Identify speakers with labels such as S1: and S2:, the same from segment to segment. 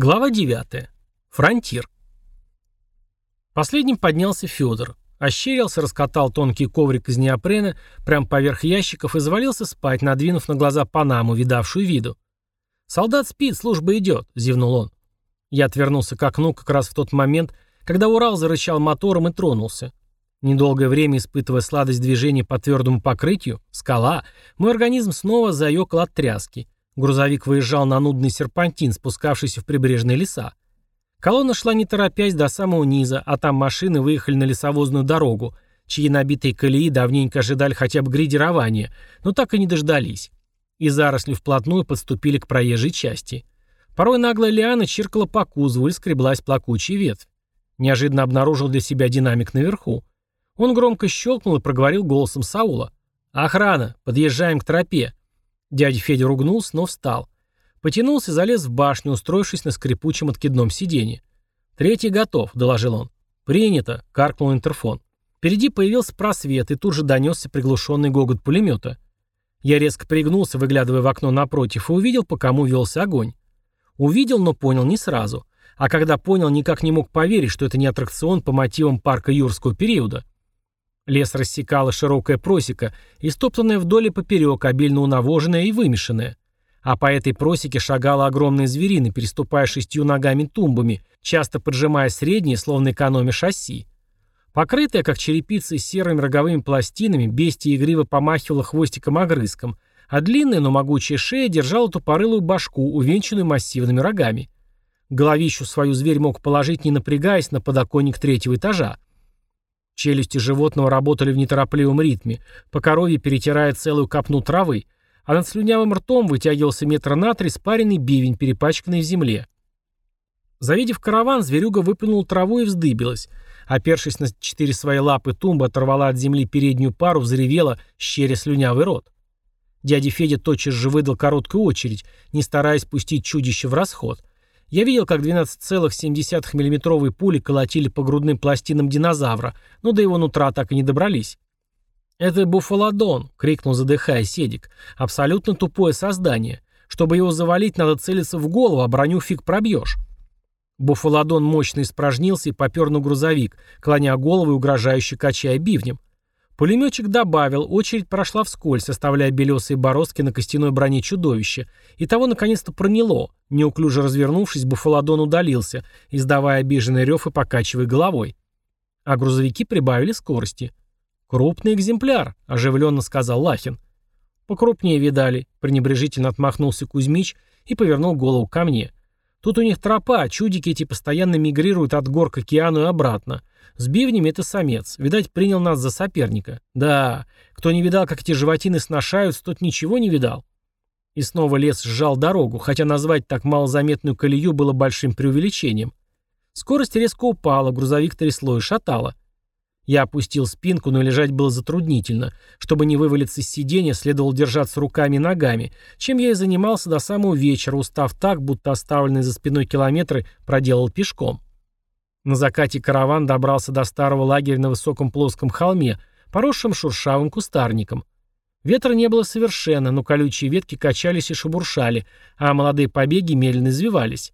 S1: Глава 9. Фронтир. Последним поднялся Федор. Ощерился, раскатал тонкий коврик из неопрена прямо поверх ящиков и завалился спать, надвинув на глаза панаму, видавшую виду. «Солдат спит, служба идет», — зевнул он. Я отвернулся к окну как раз в тот момент, когда Урал зарычал мотором и тронулся. Недолгое время испытывая сладость движения по твердому покрытию, скала, мой организм снова заёкал от тряски — Грузовик выезжал на нудный серпантин, спускавшийся в прибрежные леса. Колонна шла не торопясь до самого низа, а там машины выехали на лесовозную дорогу, чьи набитые колеи давненько ожидали хотя бы грейдирования, но так и не дождались. И заросли вплотную подступили к проезжей части. Порой наглая лиана чиркала по кузову и скреблась плакучая ветвь. Неожиданно обнаружил для себя динамик наверху. Он громко щелкнул и проговорил голосом Саула. «Охрана! Подъезжаем к тропе!» Дядя Федя ругнулся, но встал. Потянулся и залез в башню, устроившись на скрипучем откидном сиденье. «Третий готов», — доложил он. «Принято», — каркнул интерфон. Впереди появился просвет, и тут же донесся приглушенный гогот пулемета. Я резко пригнулся, выглядывая в окно напротив, и увидел, по кому велся огонь. Увидел, но понял не сразу. А когда понял, никак не мог поверить, что это не аттракцион по мотивам парка юрского периода. Лес рассекала широкая просека, истоптанная вдоль и поперек, обильно унавоженная и вымешанная. А по этой просеке шагала огромная зверина, переступая шестью ногами-тумбами, часто поджимая средние, словно экономя шасси. Покрытая, как черепица, серыми роговыми пластинами, бестия игриво помахивала хвостиком-огрызком, а длинная, но могучая шея держала тупорылую башку, увенчанную массивными рогами. Головищу свою зверь мог положить, не напрягаясь, на подоконник третьего этажа. Челюсти животного работали в неторопливом ритме, по корове перетирая целую копну травы, а над слюнявым ртом вытягивался метра на три спаренный бивень, перепачканный в земле. Завидев караван, зверюга выплюнул траву и вздыбилась. Опершись на четыре свои лапы, тумба оторвала от земли переднюю пару, взревела, щеря слюнявый рот. Дядя Федя тотчас же выдал короткую очередь, не стараясь пустить чудище в расход. Я видел, как 12,7 миллиметровые пули колотили по грудным пластинам динозавра, но до его нутра так и не добрались. «Это буфалодон!» — крикнул, задыхая Седик. «Абсолютно тупое создание. Чтобы его завалить, надо целиться в голову, а броню фиг пробьешь». Буфалодон мощно испражнился и попер на грузовик, клоня голову и угрожающе качая бивнем. Пулеметчик добавил, очередь прошла вскользь, оставляя белесые бороздки на костяной броне чудовища, и того наконец-то проняло. Неуклюже развернувшись, Буфаладон удалился, издавая обиженный рев и покачивая головой. А грузовики прибавили скорости. «Крупный экземпляр», — оживленно сказал Лахин. «Покрупнее видали», — пренебрежительно отмахнулся Кузьмич и повернул голову ко мне. «Тут у них тропа, а чудики эти постоянно мигрируют от гор к океану и обратно. С бивнями это самец. Видать, принял нас за соперника. Да, кто не видал, как эти животины сношаются, тот ничего не видал. И снова лес сжал дорогу, хотя назвать так малозаметную колею было большим преувеличением. Скорость резко упала, грузовик трясло и шатало. Я опустил спинку, но лежать было затруднительно. Чтобы не вывалиться из сиденья, следовало держаться руками и ногами, чем я и занимался до самого вечера, устав так, будто оставленные за спиной километры проделал пешком. На закате караван добрался до старого лагеря на высоком плоском холме, поросшем шуршавым кустарником. Ветра не было совершенно, но колючие ветки качались и шебуршали, а молодые побеги медленно извивались.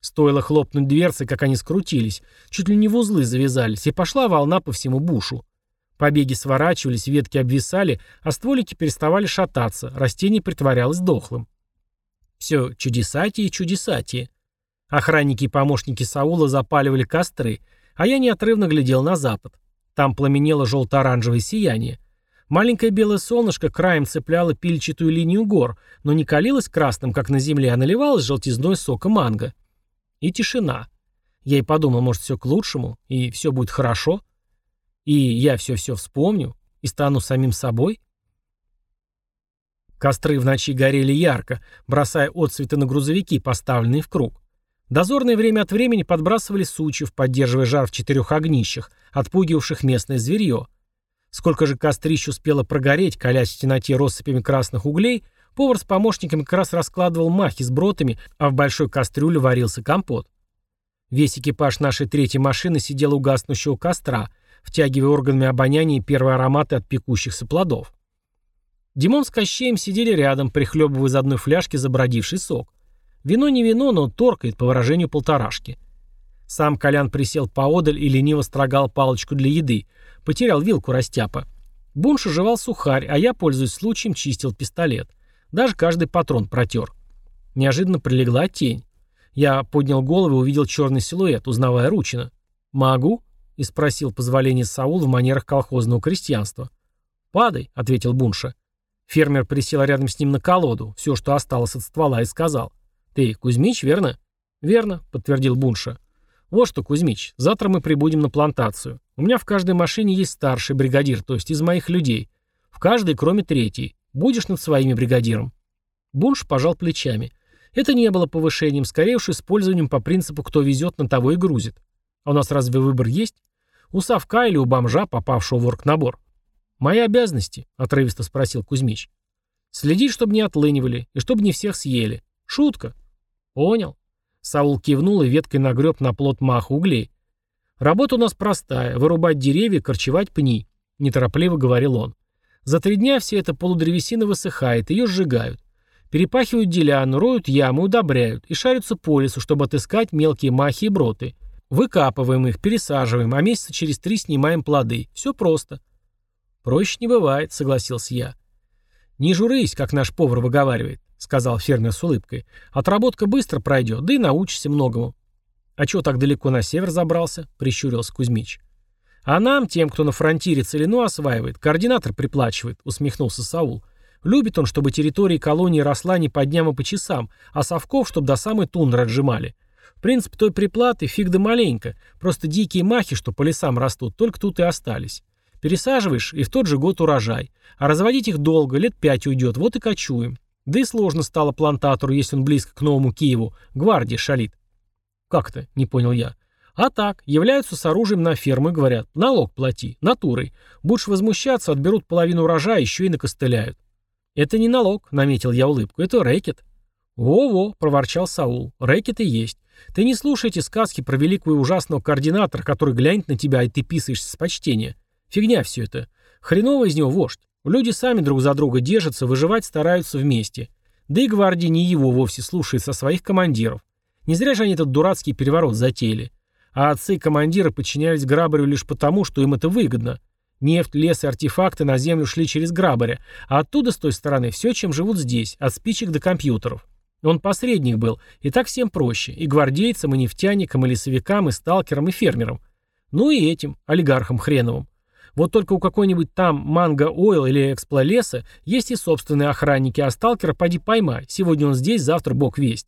S1: Стоило хлопнуть дверцы, как они скрутились, чуть ли не в узлы завязались, и пошла волна по всему бушу. Побеги сворачивались, ветки обвисали, а стволики переставали шататься, растение притворялось дохлым. Все чудесатие и чудесатие. Охранники и помощники Саула запаливали костры, а я неотрывно глядел на запад. Там пламенело желто-оранжевое сияние. Маленькое белое солнышко краем цепляло пильчатую линию гор, но не калилось красным, как на земле, а наливалось желтизной сока манго. И тишина. Я и подумал, может, все к лучшему, и все будет хорошо. И я все-все вспомню, и стану самим собой. Костры в ночи горели ярко, бросая отцветы на грузовики, поставленные в круг. Дозорные время от времени подбрасывали сучьев, поддерживая жар в четырех огнищах, отпугивавших местное зверье. Сколько же кострищ успело прогореть, колясь в темноте россыпями красных углей, повар с помощниками как раз раскладывал махи с бротами, а в большой кастрюле варился компот. Весь экипаж нашей третьей машины сидел у гаснущего костра, втягивая органами обоняния первые ароматы от пекущихся плодов. Димон с Кощеем сидели рядом, прихлебывая из одной фляжки забродивший сок. Вино не вино, но торкает, по выражению полторашки. Сам Колян присел поодаль и лениво строгал палочку для еды. Потерял вилку растяпа. Бунш жевал сухарь, а я, пользуясь случаем, чистил пистолет. Даже каждый патрон протер. Неожиданно прилегла тень. Я поднял голову и увидел черный силуэт, узнавая Ручина. «Могу?» — и спросил позволение Саул в манерах колхозного крестьянства. «Падай», — ответил Бунша. Фермер присел рядом с ним на колоду, все, что осталось от ствола, и сказал. «Ты Кузьмич, верно?» «Верно», — подтвердил Бунша. «Вот что, Кузьмич, завтра мы прибудем на плантацию. У меня в каждой машине есть старший бригадир, то есть из моих людей. В каждой, кроме третьей. Будешь над своими бригадиром». Бунш пожал плечами. Это не было повышением, скорее уж использованием по принципу «кто везет, на того и грузит». А у нас разве выбор есть? У совка или у бомжа, попавшего в оргнабор? «Мои обязанности?» — отрывисто спросил Кузьмич. «Следить, чтобы не отлынивали, и чтобы не всех съели. Шутка». «Понял». Саул кивнул и веткой нагреб на плот маха углей. «Работа у нас простая — вырубать деревья, корчевать пни», — неторопливо говорил он. «За три дня вся эта полудревесина высыхает, ее сжигают. Перепахивают деляну, роют ямы, удобряют и шарятся по лесу, чтобы отыскать мелкие махи и броты. Выкапываем их, пересаживаем, а месяца через три снимаем плоды. Все просто. Проще не бывает, согласился я. Не журись, как наш повар выговаривает, сказал фермер с улыбкой. Отработка быстро пройдет, да и научишься многому. А чего так далеко на север забрался? Прищурился Кузьмич. А нам, тем, кто на фронтире целину осваивает, координатор приплачивает, усмехнулся Саул. Любит он, чтобы территория колонии росла не по дням и по часам, а совков, чтобы до самой тундры отжимали. В принципе, той приплаты фиг да маленько, просто дикие махи, что по лесам растут, только тут и остались. Пересаживаешь, и в тот же год урожай. А разводить их долго, лет пять уйдет, вот и кочуем. Да и сложно стало плантатору, если он близко к Новому Киеву, гвардия шалит. Как это? Не понял я. А так, являются с оружием на ферму и говорят, налог плати, натурой. Будешь возмущаться, отберут половину урожая, еще и накостыляют. «Это не налог», — наметил я улыбку, — «это рэкет». «Во-во», — проворчал Саул, — «рэкет и есть. Ты не слушай эти сказки про великого и ужасного координатора, который глянет на тебя, и ты писаешься с почтения. Фигня все это. Хреново из него вождь. Люди сами друг за друга держатся, выживать стараются вместе. Да и гвардия не его вовсе слушается, а своих командиров. Не зря же они этот дурацкий переворот затеяли. А отцы-командиры подчинялись Грабарю лишь потому, что им это выгодно. Нефть, лес и артефакты на землю шли через Грабаря, а оттуда, с той стороны, все, чем живут здесь, от спичек до компьютеров. Он посредник был, и так всем проще, и гвардейцам, и нефтяникам, и лесовикам, и сталкерам, и фермерам. Ну и этим, олигархам хреновым. Вот только у какой-нибудь там Манго Ойл или Эксплолеса есть и собственные охранники, а сталкера поди поймай. Сегодня он здесь, завтра бог весть.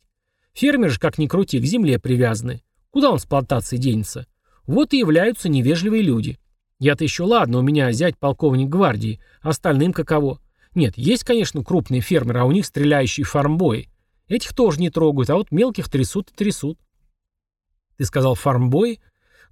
S1: Фермер же, как ни крути, к земле привязаны. Куда он с плантацией денется? Вот и являются невежливые люди. Я-то еще ладно, у меня зять полковник гвардии, остальным каково? Нет, есть, конечно, крупные фермеры, а у них стреляющие фармбои. Этих тоже не трогают, а вот мелких трясут и трясут. Ты сказал фармбои?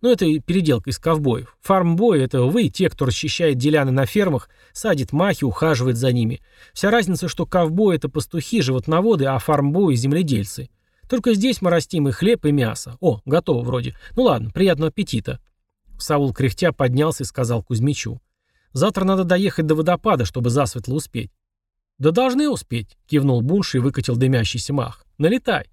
S1: Ну, это переделка из ковбоев. Фармбои — это вы, те, кто расчищает деляны на фермах, садит махи, ухаживает за ними. Вся разница, что ковбои — это пастухи, животноводы, а фармбои — земледельцы. Только здесь мы растим и хлеб, и мясо. О, готово вроде. Ну ладно, приятного аппетита. Саул кряхтя поднялся и сказал Кузьмичу. «Завтра надо доехать до водопада, чтобы засветло успеть». «Да должны успеть», — кивнул Бунш и выкатил дымящийся мах. «Налетай».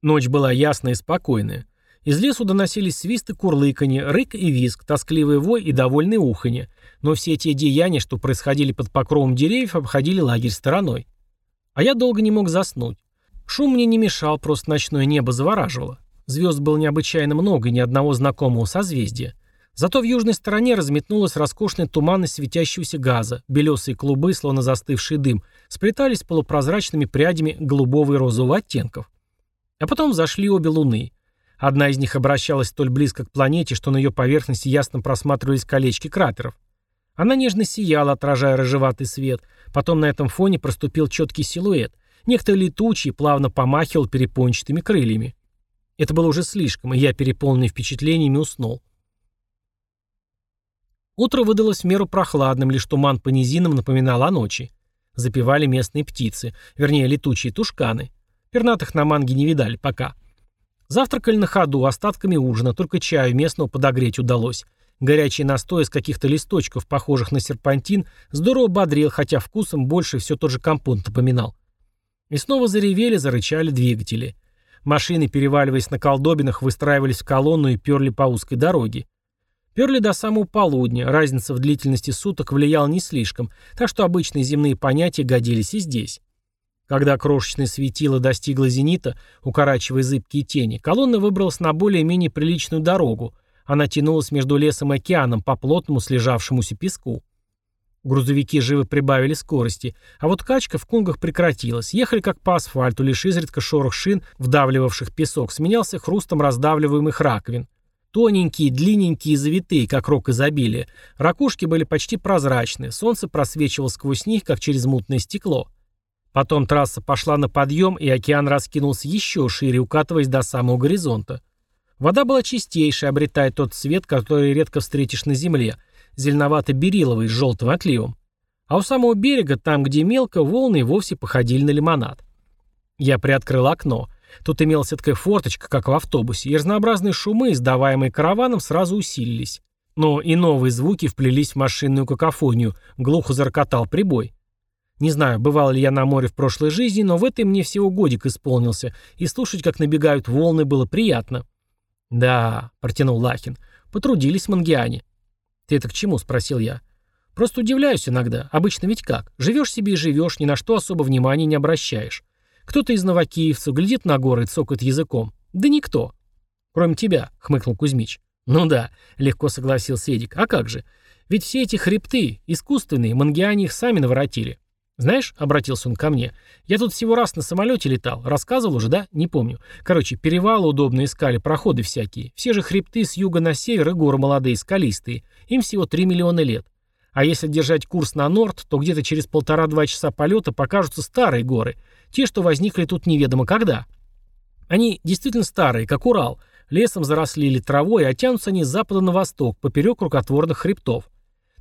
S1: Ночь была ясная и спокойная. Из лесу доносились свисты курлыканье, рык и визг, тоскливый вой и довольное уханье. Но все эти деяния, что происходили под покровом деревьев, обходили лагерь стороной. А я долго не мог заснуть. Шум мне не мешал, просто ночное небо завораживало. Звезд было необычайно много и ни одного знакомого созвездия. Зато в южной стороне разметнулась роскошная туманность светящегося газа, белесые клубы, словно застывший дым, сплетались полупрозрачными прядями голубого и розового оттенков. А потом зашли обе луны. Одна из них обращалась столь близко к планете, что на ее поверхности ясно просматривались колечки кратеров. Она нежно сияла, отражая рыжеватый свет. Потом на этом фоне проступил четкий силуэт. Некто летучий плавно помахивал перепончатыми крыльями. Это было уже слишком, и я, переполненный впечатлениями, уснул. Утро выдалось в меру прохладным, лишь туман по низинам напоминал о ночи. Запевали местные птицы, вернее, летучие тушканы. Пернатых на манге не видали пока. Завтракали на ходу, остатками ужина, только чаю местного подогреть удалось. Горячий настой из каких-то листочков, похожих на серпантин, здорово бодрил, хотя вкусом больше все тот же компот напоминал. И снова заревели, зарычали двигатели. Машины, переваливаясь на колдобинах, выстраивались в колонну и перли по узкой дороге. Перли до самого полудня, разница в длительности суток влияла не слишком, так что обычные земные понятия годились и здесь. Когда крошечное светило достигло зенита, укорачивая зыбкие тени, колонна выбралась на более-менее приличную дорогу. Она тянулась между лесом и океаном по плотному слежавшемуся песку. Грузовики живо прибавили скорости, а вот качка в кунгах прекратилась. Ехали как по асфальту, лишь изредка шорох шин, вдавливавших песок, сменялся хрустом раздавливаемых раковин. Тоненькие, длинненькие завитые, как рог изобилия. Ракушки были почти прозрачны, солнце просвечивало сквозь них, как через мутное стекло. Потом трасса пошла на подъем, и океан раскинулся еще шире, укатываясь до самого горизонта. Вода была чистейшей, обретая тот цвет, который редко встретишь на земле, зеленовато-бериловый с желтым отливом. А у самого берега, там, где мелко, волны вовсе походили на лимонад. Я приоткрыл окно. Тут имелась такая форточка, как в автобусе, и разнообразные шумы, издаваемые караваном, сразу усилились. Но и новые звуки вплелись в машинную какофонию, глухо зарокотал прибой. Не знаю, бывал ли я на море в прошлой жизни, но в этой мне всего годик исполнился, и слушать, как набегают волны, было приятно. «Да», — протянул Лахин, — «потрудились мангиане». «Ты это к чему?» — спросил я. «Просто удивляюсь иногда. Обычно ведь как? Живешь себе и живешь, ни на что особо внимания не обращаешь. Кто-то из новокиевцев глядит на горы и цокает языком. Да никто. Кроме тебя», — хмыкнул Кузьмич. «Ну да», — легко согласился Эдик. «А как же? Ведь все эти хребты, искусственные, мангиане их сами наворотили. «Знаешь», — обратился он ко мне, — «я тут всего раз на самолете летал. Рассказывал уже, да? Не помню. Короче, перевалы удобно искали, проходы всякие. Все же хребты с юга на север и горы молодые, скалистые. Им всего 3 миллиона лет. А если держать курс на норд, то где-то через полтора-два часа полета покажутся старые горы. Те, что возникли тут неведомо когда. Они действительно старые, как Урал. Лесом заросли или травой, а тянутся они с запада на восток, поперек рукотворных хребтов.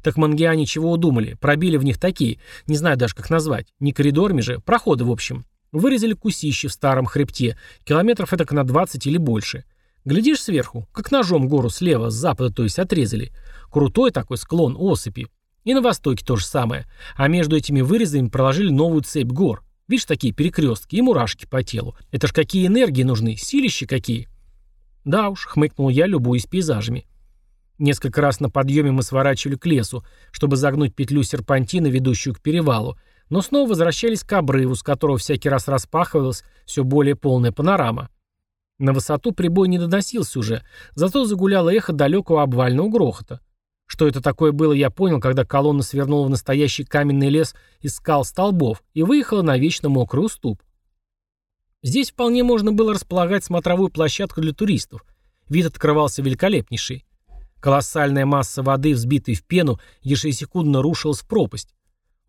S1: Так мангиане чего удумали? Пробили в них такие, не знаю даже как назвать, не коридорами же, проходы в общем. Вырезали кусище в старом хребте, километров это на 20 или больше. Глядишь сверху, как ножом гору слева, с запада, то есть отрезали. Крутой такой склон осыпи. И на востоке то же самое. А между этими вырезами проложили новую цепь гор. Видишь, такие перекрестки и мурашки по телу. Это ж какие энергии нужны, силища какие. Да уж, хмыкнул я, любуясь пейзажами. Несколько раз на подъеме мы сворачивали к лесу, чтобы загнуть петлю серпантина, ведущую к перевалу, но снова возвращались к обрыву, с которого всякий раз распахивалась все более полная панорама. На высоту прибой не доносился уже, зато загуляло эхо далекого обвального грохота. Что это такое было, я понял, когда колонна свернула в настоящий каменный лес из скал столбов и выехала на вечно мокрый уступ. Здесь вполне можно было располагать смотровую площадку для туристов. Вид открывался великолепнейший. Колоссальная масса воды, взбитой в пену, ежесекундно рушилась в пропасть.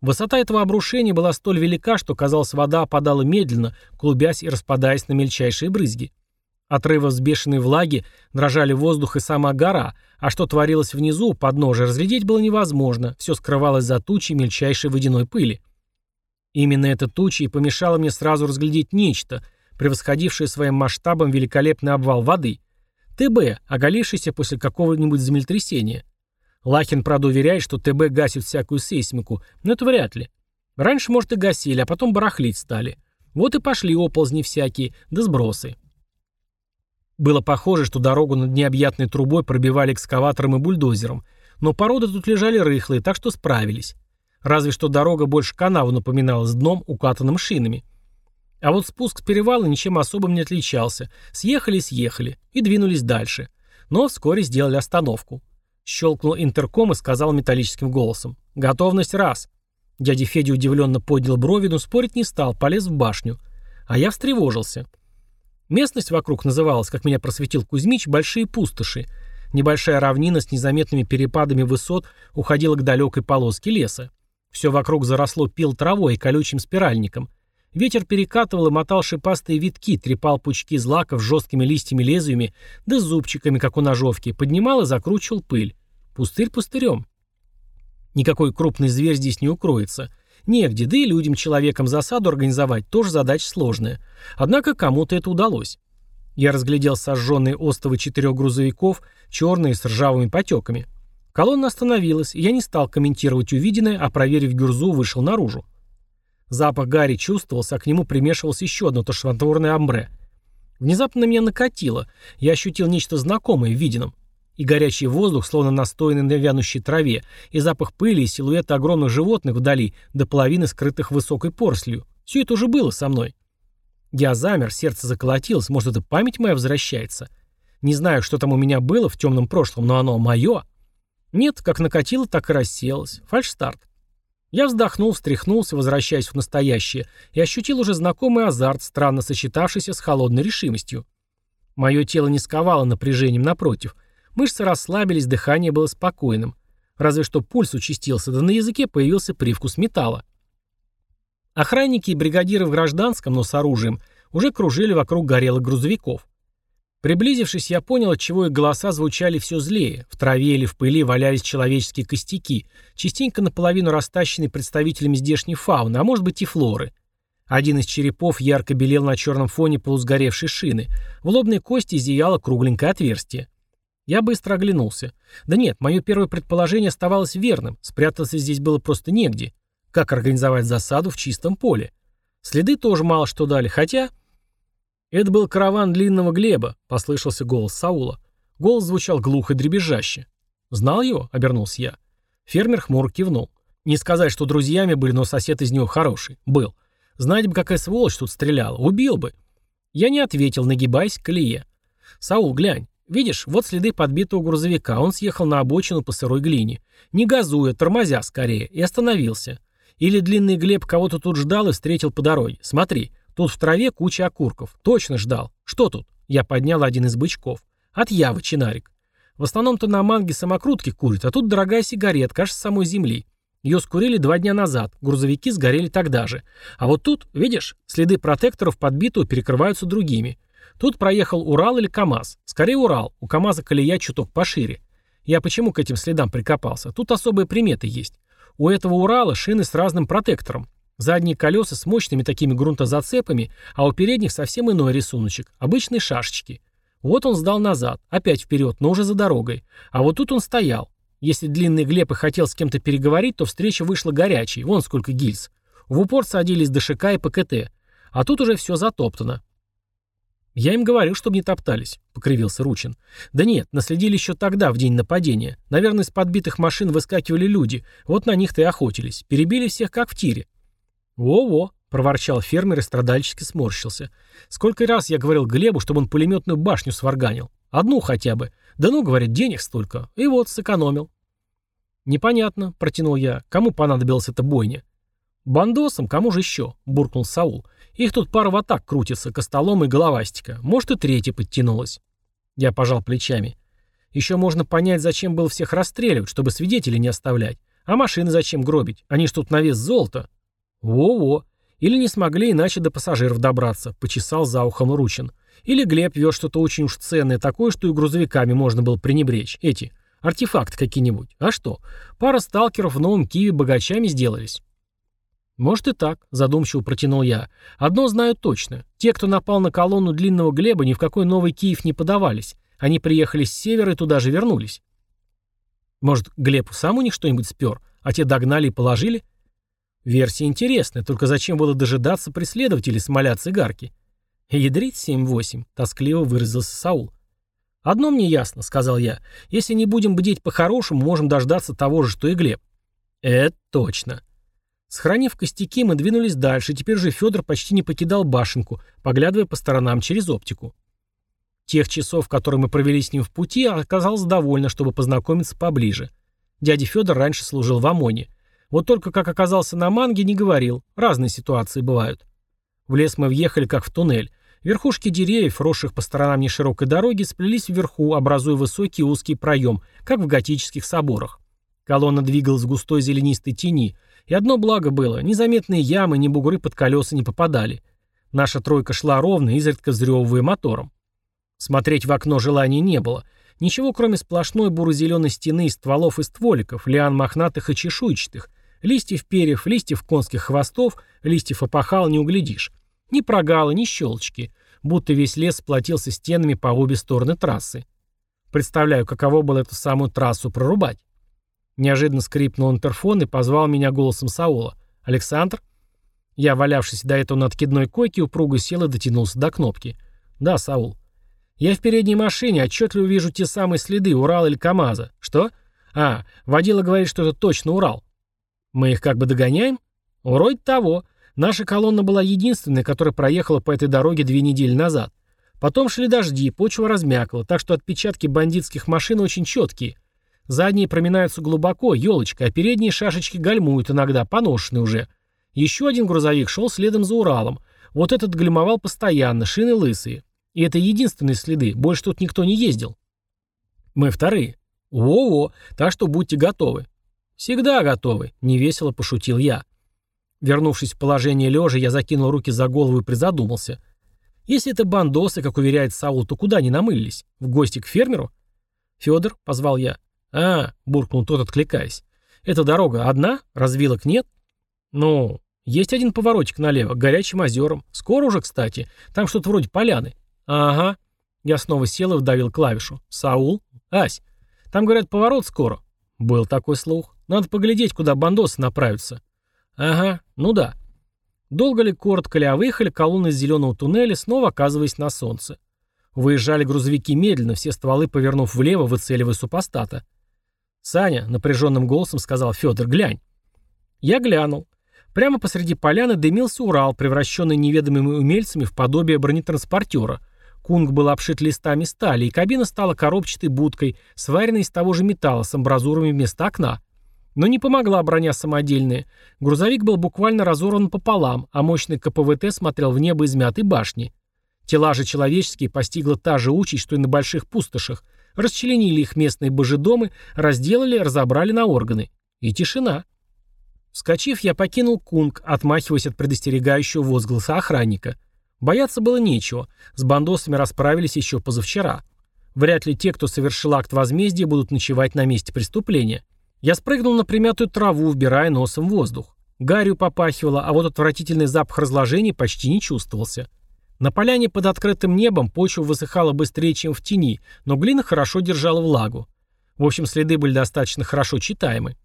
S1: Высота этого обрушения была столь велика, что, казалось, вода опадала медленно, клубясь и распадаясь на мельчайшие брызги. Отрывы взбешенной влаги дрожали воздух и сама гора, а что творилось внизу, под подножия, разглядеть было невозможно, все скрывалось за тучей мельчайшей водяной пыли. Именно эта туча и помешала мне сразу разглядеть нечто, превосходившее своим масштабом великолепный обвал воды. ТБ, оголившийся после какого-нибудь землетрясения. Лахин, правда, уверяет, что ТБ гасит всякую сейсмику, но это вряд ли. Раньше, может, и гасили, а потом барахлить стали. Вот и пошли оползни всякие, да сбросы. Было похоже, что дорогу над необъятной трубой пробивали экскаватором и бульдозером, но породы тут лежали рыхлые, так что справились. Разве что дорога больше канаву напоминала с дном, укатанным шинами. А вот спуск с перевала ничем особым не отличался. Съехали, съехали и двинулись дальше. Но вскоре сделали остановку. Щелкнул интерком и сказал металлическим голосом. «Готовность раз». Дядя Федя удивленно поднял брови, но спорить не стал, полез в башню. А я встревожился. Местность вокруг называлась, как меня просветил Кузьмич, «Большие пустоши». Небольшая равнина с незаметными перепадами высот уходила к далекой полоске леса. Все вокруг заросло пил травой и колючим спиральником. Ветер перекатывал и мотал шипастые витки, трепал пучки злаков с жесткими листьями-лезвиями, да с зубчиками, как у ножовки, поднимал и закручивал пыль. Пустырь пустырем. Никакой крупный зверь здесь не укроется. Негде, да и людям-человекам засаду организовать тоже задача сложная. Однако кому-то это удалось. Я разглядел сожженные остовы четырех грузовиков, черные с ржавыми потеками. Колонна остановилась, и я не стал комментировать увиденное, а проверив гюрзу, вышел наружу. Запах Гарри чувствовался, а к нему примешивалось еще одно тошнотворное амбре. Внезапно на меня накатило. Я ощутил нечто знакомое в виденном. И горячий воздух, словно настоянный на вянущей траве, и запах пыли, и силуэты огромных животных вдали, до половины скрытых высокой порслью. Все это уже было со мной. Я замер, сердце заколотилось, может, это память моя возвращается. Не знаю, что там у меня было в темном прошлом, но оно мое. Нет, как накатило, так и расселось. Фальшстарт. Я вздохнул, встряхнулся, возвращаясь в настоящее, и ощутил уже знакомый азарт, странно сочетавшийся с холодной решимостью. Мое тело не сковало напряжением, напротив. Мышцы расслабились, дыхание было спокойным. Разве что пульс участился, да на языке появился привкус металла. Охранники и бригадиры в гражданском, но с оружием, уже кружили вокруг горелых грузовиков. Приблизившись, я понял, от чего их голоса звучали все злее. В траве или в пыли валялись человеческие костяки, частенько наполовину растащенные представителями здешней фауны, а может быть и флоры. Один из черепов ярко белел на черном фоне полусгоревшей шины. В лобной кости зияло кругленькое отверстие. Я быстро оглянулся. Да нет, мое первое предположение оставалось верным. Спрятаться здесь было просто негде. Как организовать засаду в чистом поле? Следы тоже мало что дали, хотя... «Это был караван длинного Глеба», — послышался голос Саула. Голос звучал глухо и дребезжаще. «Знал его?» — обернулся я. Фермер хмуро кивнул. Не сказать, что друзьями были, но сосед из него хороший. Был. Знать бы, какая сволочь тут стреляла. Убил бы. Я не ответил, нагибаясь к колее. «Саул, глянь. Видишь, вот следы подбитого грузовика. Он съехал на обочину по сырой глине. Не газуя, тормозя скорее. И остановился. Или длинный Глеб кого-то тут ждал и встретил по дороге. Смотри, Тут в траве куча окурков. Точно ждал. Что тут? Я поднял один из бычков. От Явы, чинарик. В основном-то на манге самокрутки курят, а тут дорогая сигаретка, аж с самой земли. Ее скурили два дня назад, грузовики сгорели тогда же. А вот тут, видишь, следы протекторов подбитого перекрываются другими. Тут проехал Урал или КАМАЗ. Скорее Урал, у КАМАЗа колея чуток пошире. Я почему к этим следам прикопался? Тут особые приметы есть. У этого Урала шины с разным протектором. Задние колеса с мощными такими грунтозацепами, а у передних совсем иной рисуночек, обычные шашечки. Вот он сдал назад, опять вперед, но уже за дорогой. А вот тут он стоял. Если длинный Глеб и хотел с кем-то переговорить, то встреча вышла горячей, вон сколько гильз. В упор садились ДШК и ПКТ. А тут уже все затоптано. «Я им говорил, чтобы не топтались», — покривился Ручин. «Да нет, наследили еще тогда, в день нападения. Наверное, из подбитых машин выскакивали люди. Вот на них-то и охотились. Перебили всех, как в тире. «Во-во», — проворчал фермер и страдальчески сморщился. «Сколько раз я говорил Глебу, чтобы он пулеметную башню сварганил. Одну хотя бы. Да ну, говорит, денег столько. И вот, сэкономил». «Непонятно», — протянул я. «Кому понадобилась эта бойня?» «Бандосам, кому же еще?» — буркнул Саул. «Их тут пара в атак крутится, Костолом и Головастика. Может, и третья подтянулась». Я пожал плечами. «Еще можно понять, зачем было всех расстреливать, чтобы свидетелей не оставлять. А машины зачем гробить? Они ж тут на вес золота». «Во-во. Или не смогли иначе до пассажиров добраться», — почесал за ухом Ручин. «Или Глеб вез что-то очень уж ценное, такое, что и грузовиками можно было пренебречь. Эти, артефакты какие-нибудь. А что? Пара сталкеров в новом Киеве богачами сделались». «Может и так», — задумчиво протянул я. «Одно знаю точно. Те, кто напал на колонну длинного Глеба, ни в какой новый Киев не подавались. Они приехали с севера и туда же вернулись». «Может, Глеб сам у них что-нибудь спер, а те догнали и положили?» Версия интересная, только зачем было дожидаться преследователей смоля цигарки? Ядрить 7-8, тоскливо выразился Саул. «Одно мне ясно», — сказал я. «Если не будем бдеть по-хорошему, можем дождаться того же, что и Глеб». «Это точно». Сохранив костяки, мы двинулись дальше, теперь же Федор почти не покидал башенку, поглядывая по сторонам через оптику. Тех часов, которые мы провели с ним в пути, оказалось довольно, чтобы познакомиться поближе. Дядя Федор раньше служил в ОМОНе. Вот только как оказался на манге, не говорил. Разные ситуации бывают. В лес мы въехали, как в туннель. Верхушки деревьев, росших по сторонам неширокой дороги, сплелись вверху, образуя высокий узкий проем, как в готических соборах. Колонна двигалась в густой зеленистой тени, и одно благо было, незаметные ямы, ни бугры под колеса не попадали. Наша тройка шла ровно, изредка взрёвывая мотором. Смотреть в окно желания не было. Ничего, кроме сплошной буро-зеленой стены из стволов и стволиков, лиан мохнатых и чешуйчатых, Листьев перьев, листьев конских хвостов, листьев опахал не углядишь. Ни прогала, ни щелочки. Будто весь лес сплотился стенами по обе стороны трассы. Представляю, каково было эту самую трассу прорубать. Неожиданно скрипнул интерфон и позвал меня голосом Саула. «Александр?» Я, валявшись до этого на откидной койке, упруго сел и дотянулся до кнопки. «Да, Саул». «Я в передней машине, отчетливо вижу те самые следы Урала или КамАЗа. Что? А, водила говорит, что это точно Урал. Мы их как бы догоняем? Вроде того. Наша колонна была единственной, которая проехала по этой дороге две недели назад. Потом шли дожди, почва размякла, так что отпечатки бандитских машин очень четкие. Задние проминаются глубоко, елочка, а передние шашечки гальмуют иногда, поношены уже. Еще один грузовик шел следом за Уралом. Вот этот гальмовал постоянно, шины лысые. И это единственные следы, больше тут никто не ездил. Мы вторые. Во-во, так что будьте готовы. Всегда готовы, невесело пошутил я. Вернувшись в положение лежа, я закинул руки за голову и призадумался. Если это бандосы, как уверяет Саул, то куда они намылились? В гости к фермеру? Федор, позвал я. А, буркнул тот, откликаясь. Эта дорога одна? Развилок нет? Ну, есть один поворотик налево, к горячим озерам. Скоро уже, кстати. Там что-то вроде поляны. Ага. Я снова сел и вдавил клавишу. Саул? Ась. Там, говорят, поворот скоро. Был такой слух. Надо поглядеть, куда бандосы направятся. Ага, ну да. Долго ли, коротко ли, а выехали колонны из зеленого туннеля, снова оказываясь на солнце. Выезжали грузовики медленно, все стволы повернув влево, выцеливая супостата. «Саня», — напряженным голосом сказал Федор, — «глянь». Я глянул. Прямо посреди поляны дымился Урал, превращенный неведомыми умельцами в подобие бронетранспортера. Кунг был обшит листами стали, и кабина стала коробчатой будкой, сваренной из того же металла, с амбразурами вместо окна. Но не помогла броня самодельная. Грузовик был буквально разорван пополам, а мощный КПВТ смотрел в небо измятой башни. Тела же человеческие постигла та же участь, что и на больших пустошах. Расчленили их местные божедомы, разделали, разобрали на органы. И тишина. Вскочив, я покинул Кунг, отмахиваясь от предостерегающего возгласа охранника. Бояться было нечего. С бандосами расправились еще позавчера. Вряд ли те, кто совершил акт возмездия, будут ночевать на месте преступления. Я спрыгнул на примятую траву, вбирая носом воздух. Гарью попахивало, а вот отвратительный запах разложения почти не чувствовался. На поляне под открытым небом почва высыхала быстрее, чем в тени, но глина хорошо держала влагу. В общем, следы были достаточно хорошо читаемы.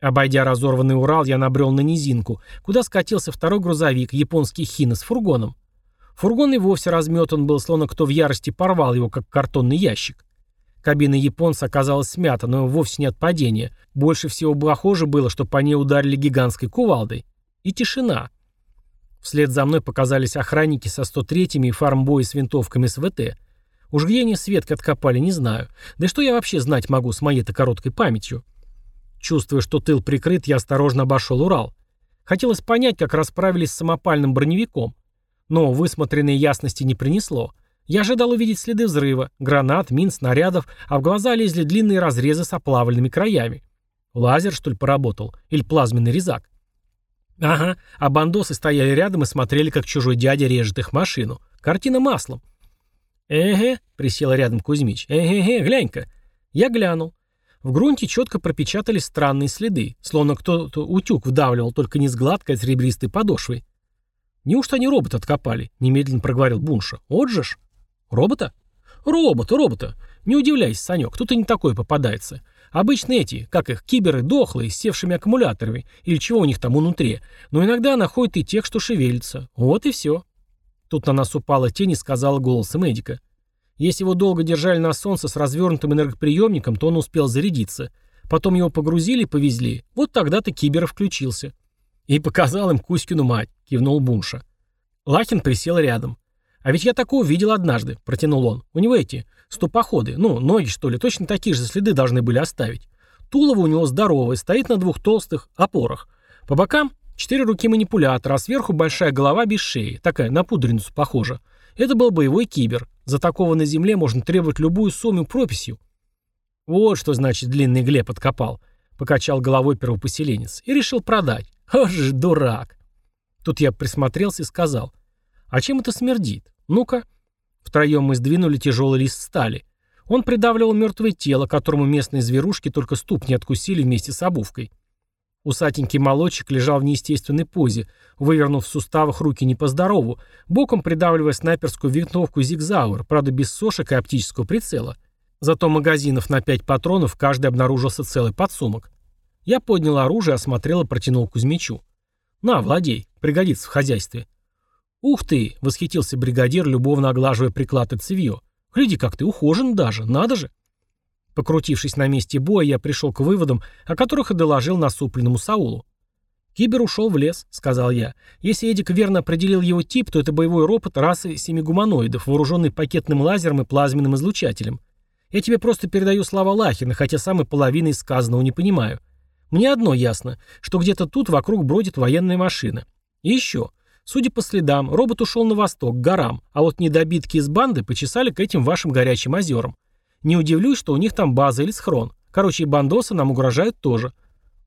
S1: Обойдя разорванный Урал, я набрел на низинку, куда скатился второй грузовик, японский Хина с фургоном. Фургон и вовсе разметан был, словно кто в ярости порвал его, как картонный ящик. Кабина японца оказалась смята, но вовсе не от падения. Больше всего похоже было, что по ней ударили гигантской кувалдой. И тишина. Вслед за мной показались охранники со 103-ми и фармбои с винтовками СВТ. Уж где они Светки откопали, не знаю. Да что я вообще знать могу с моей-то короткой памятью? Чувствуя, что тыл прикрыт, я осторожно обошел Урал. Хотелось понять, как расправились с самопальным броневиком. Но высмотренной ясности не принесло. Я ожидал увидеть следы взрыва, гранат, мин, снарядов, а в глаза лезли длинные разрезы с оплавленными краями. Лазер, что ли, поработал? Или плазменный резак? Ага, а бандосы стояли рядом и смотрели, как чужой дядя режет их машину. Картина маслом. «Эге», — присел рядом Кузьмич. «Эге-ге, глянь-ка». Я глянул. В грунте четко пропечатались странные следы, словно кто-то утюг вдавливал, только не с гладкой, а с ребристой подошвой. «Неужто они робот откопали?» — немедленно проговорил Бунша. «Вот же ж». Робота? Робота, робота. Не удивляйся, Санек, тут и не такое попадается. Обычно эти, как их, киберы дохлые, с севшими аккумуляторами, или чего у них там внутри. Но иногда находят и тех, что шевелятся. Вот и все. Тут на нас упала тень и сказала голосом Эдика. Если его долго держали на солнце с развернутым энергоприемником, то он успел зарядиться. Потом его погрузили и повезли. Вот тогда-то кибер включился. И показал им Кузькину мать, кивнул Бунша. Лахин присел рядом. «А ведь я такого видел однажды», — протянул он. «У него эти ступоходы, ну, ноги, что ли, точно такие же следы должны были оставить. Тулово у него здоровое, стоит на двух толстых опорах. По бокам четыре руки манипулятора, а сверху большая голова без шеи, такая на пудреницу похожа. Это был боевой кибер. За такого на земле можно требовать любую сумму прописью». «Вот что значит длинный Глеб откопал», — покачал головой первопоселенец. «И решил продать. О же дурак!» Тут я присмотрелся и сказал. «А чем это смердит? Ну-ка». Втроем мы сдвинули тяжелый лист стали. Он придавливал мертвое тело, которому местные зверушки только ступни откусили вместе с обувкой. Усатенький молочек лежал в неестественной позе, вывернув в суставах руки не по здорову, боком придавливая снайперскую винтовку «Зигзауэр», правда без сошек и оптического прицела. Зато магазинов на пять патронов каждый обнаружился целый подсумок. Я поднял оружие, осмотрел и протянул Кузьмичу. «На, владей», Пригодится в хозяйстве. «Ух ты!» — восхитился бригадир, любовно оглаживая приклад и цевье. «Гляди, как ты ухожен даже, надо же!» Покрутившись на месте боя, я пришел к выводам, о которых и доложил насупленному Саулу. «Кибер ушел в лес», — сказал я. «Если Эдик верно определил его тип, то это боевой ропот расы семигуманоидов, вооруженный пакетным лазером и плазменным излучателем. Я тебе просто передаю слова Лахина, хотя сам половины сказанного не понимаю. Мне одно ясно, что где-то тут вокруг бродит военная машина. И еще. Судя по следам, робот ушел на восток, к горам, а вот недобитки из банды почесали к этим вашим горячим озерам. Не удивлюсь, что у них там база или схрон. Короче, и бандосы нам угрожают тоже.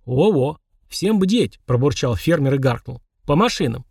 S1: Во-во. «Всем бдеть!» – пробурчал фермер и гаркнул. «По машинам!»